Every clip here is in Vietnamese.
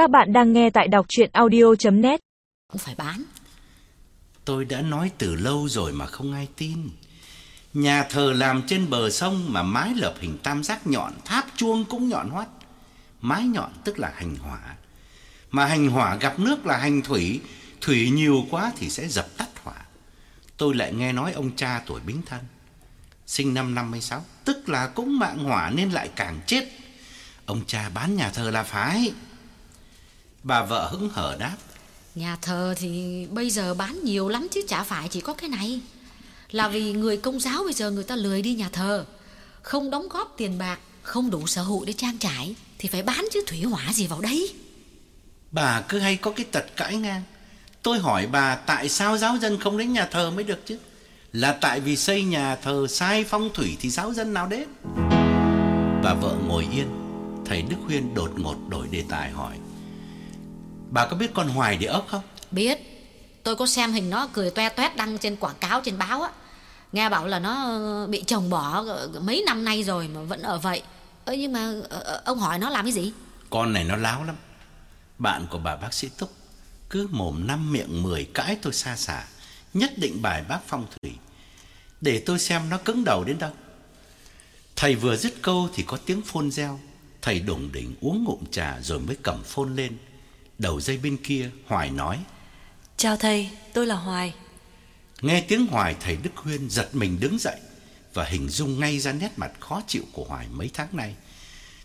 Các bạn đang nghe tại đọc chuyện audio.net Cũng phải bán Tôi đã nói từ lâu rồi mà không ai tin. Nhà thờ làm trên bờ sông mà mái lợp hình tam giác nhọn, tháp chuông cũng nhọn hoắt. Mái nhọn tức là hành hỏa. Mà hành hỏa gặp nước là hành thủy, thủy nhiều quá thì sẽ dập tắt hỏa. Tôi lại nghe nói ông cha tuổi Bính Thân, sinh năm 56, tức là cũng mạng hỏa nên lại càng chết. Ông cha bán nhà thờ là phải. Bà vợ hứng hở đáp. Nhà thờ thì bây giờ bán nhiều lắm chứ chả phải chỉ có cái này Là vì người công giáo bây giờ người ta lười đi nhà thờ Không đóng góp tiền bạc Không đủ sở hữu để trang trải Thì phải bán chứ thủy hỏa gì vào đây Bà cứ hay có cái tật cãi ngang. Tôi hỏi bà tại sao giáo dân không đến nhà thờ mới được chứ? Là tại vì xây nhà thờ sai phong thủy thì giáo dân nào đến? Bà vợ ngồi yên, thầy Đức Huyên đột ngột đổi đề tài hỏi. Bà có biết con Hoài địa ốc không? Biết Tôi có xem hình nó cười toe toét đăng trên quảng cáo trên báo á Nghe bảo là nó bị chồng bỏ mấy năm nay rồi mà vẫn ở vậy Ơ nhưng mà ờ, ông hỏi nó làm cái gì? Con này nó láo lắm. Bạn của bà bác sĩ Túc cứ mồm năm miệng mười cãi tôi xa xả, nhất định bài bác phong thủy. Để tôi xem nó cứng đầu đến đâu. Thầy vừa dứt câu thì có tiếng phôn reo. Thầy đủng đỉnh uống ngụm trà rồi mới cầm phôn lên. Đầu dây bên kia Hoài nói. Chào thầy, tôi là Hoài. Nghe tiếng Hoài thầy Đức Huyên giật mình đứng dậy và hình dung ngay ra nét mặt khó chịu của Hoài mấy tháng nay.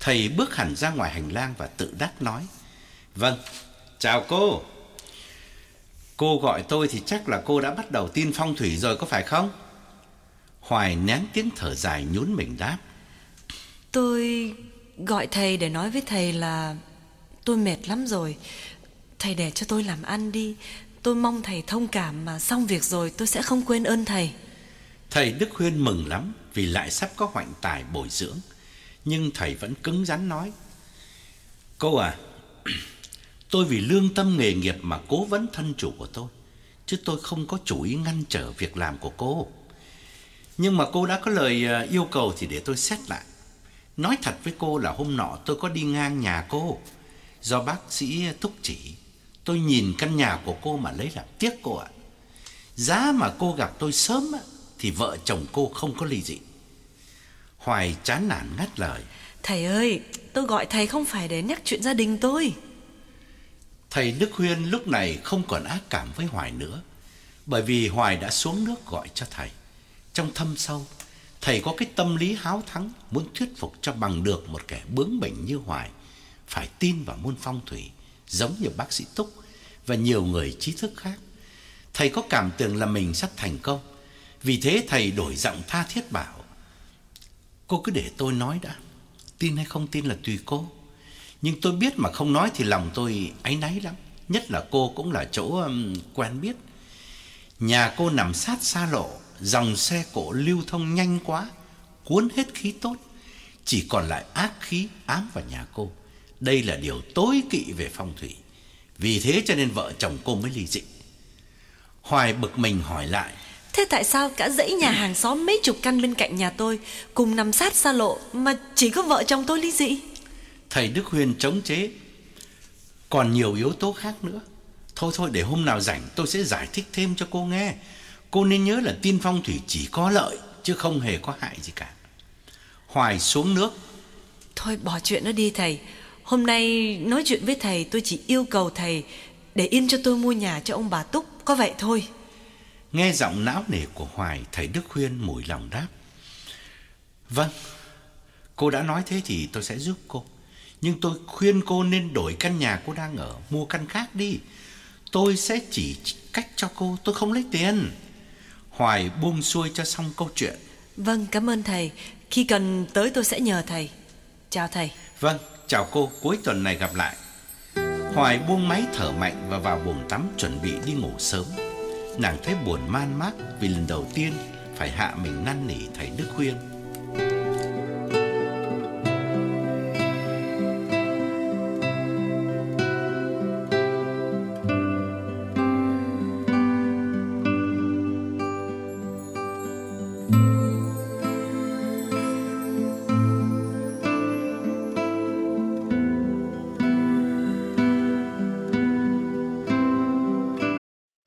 Thầy bước hẳn ra ngoài hành lang và tự đắc nói: "Vâng, chào cô. Cô gọi tôi thì chắc là cô đã bắt đầu tin phong thủy rồi có phải không?" Hoài nén tiếng thở dài nhún mình đáp: Tôi gọi thầy để nói với thầy là tôi mệt lắm rồi. Thầy để cho tôi làm ăn đi. Tôi mong thầy thông cảm mà xong việc rồi tôi sẽ không quên ơn thầy. Thầy Đức Huyên mừng lắm vì lại sắp có hoạnh tài bồi dưỡng, nhưng thầy vẫn cứng rắn nói: "Cô à, tôi vì lương tâm nghề nghiệp mà cố vấn thân chủ của tôi, chứ tôi không có chủ ý ngăn trở việc làm của cô. Nhưng mà cô đã có lời à, yêu cầu thì để tôi xét lại. Nói thật với cô là hôm nọ tôi có đi ngang nhà cô, do bác sĩ túc chỉ, tôi nhìn căn nhà của cô mà lấy làm tiếc cô ạ. Giá mà cô gặp tôi sớm á, thì vợ chồng cô không có ly dị. Hoài chán nản ngắt lời. Thầy ơi, tôi gọi thầy không phải để nhắc chuyện gia đình tôi. Thầy Đức Huyên lúc này không còn ác cảm với Hoài nữa, bởi vì Hoài đã xuống nước gọi cho thầy. Trong thâm sâu, thầy có cái tâm lý háo thắng muốn thuyết phục cho bằng được một kẻ bướng bỉnh như Hoài phải tin vào môn phong thủy, giống như bác sĩ Túc và nhiều người trí thức khác. Thầy có cảm tưởng là mình sắp thành công, vì thế thầy đổi giọng tha thiết bảo: "Cô cứ để tôi nói đã, tin hay không tin là tùy cô." Nhưng tôi biết mà không nói thì lòng tôi áy náy lắm, nhất là cô cũng là chỗ um, quen biết. Nhà cô nằm sát xa lộ, dòng xe cộ lưu thông nhanh quá, cuốn hết khí tốt, chỉ còn lại ác khí ám vào nhà cô. Đây là điều tối kỵ về phong thủy. Vì thế cho nên vợ chồng cô mới ly dị. Hoài bực mình hỏi lại, Thế tại sao cả dãy nhà hàng xóm mấy chục căn bên cạnh nhà tôi cùng nằm sát xa lộ mà chỉ có vợ chồng tôi ly dị? thầy Đức Huyền chống chế. Còn nhiều yếu tố khác nữa. Thôi thôi để hôm nào rảnh tôi sẽ giải thích thêm cho cô nghe. Cô nên nhớ là tin phong thủy chỉ có lợi chứ không hề có hại gì cả. Hoài xuống nước, Thôi bỏ chuyện đó đi thầy. Hôm nay nói chuyện với thầy tôi chỉ yêu cầu thầy để yên cho tôi mua nhà cho ông bà Túc, có vậy thôi. nghe giọng não nề của Hoài, thầy Đức Huyên mùi lòng đáp. Vâng, cô đã nói thế thì tôi sẽ giúp cô. Nhưng tôi khuyên cô nên đổi căn nhà cô đang ở, mua căn khác đi. Tôi sẽ chỉ cách cho cô, tôi không lấy tiền. Hoài buông xuôi cho xong câu chuyện. Vâng, cảm ơn thầy. Khi cần tới tôi sẽ nhờ thầy. Chào thầy. Vâng, chào cô, cuối tuần này gặp lại. Hoài buông máy thở mạnh và vào buồng tắm chuẩn bị đi ngủ sớm. Nàng thấy buồn man mác vì lần đầu tiên phải hạ mình năn nỉ thầy Đức Khuyên.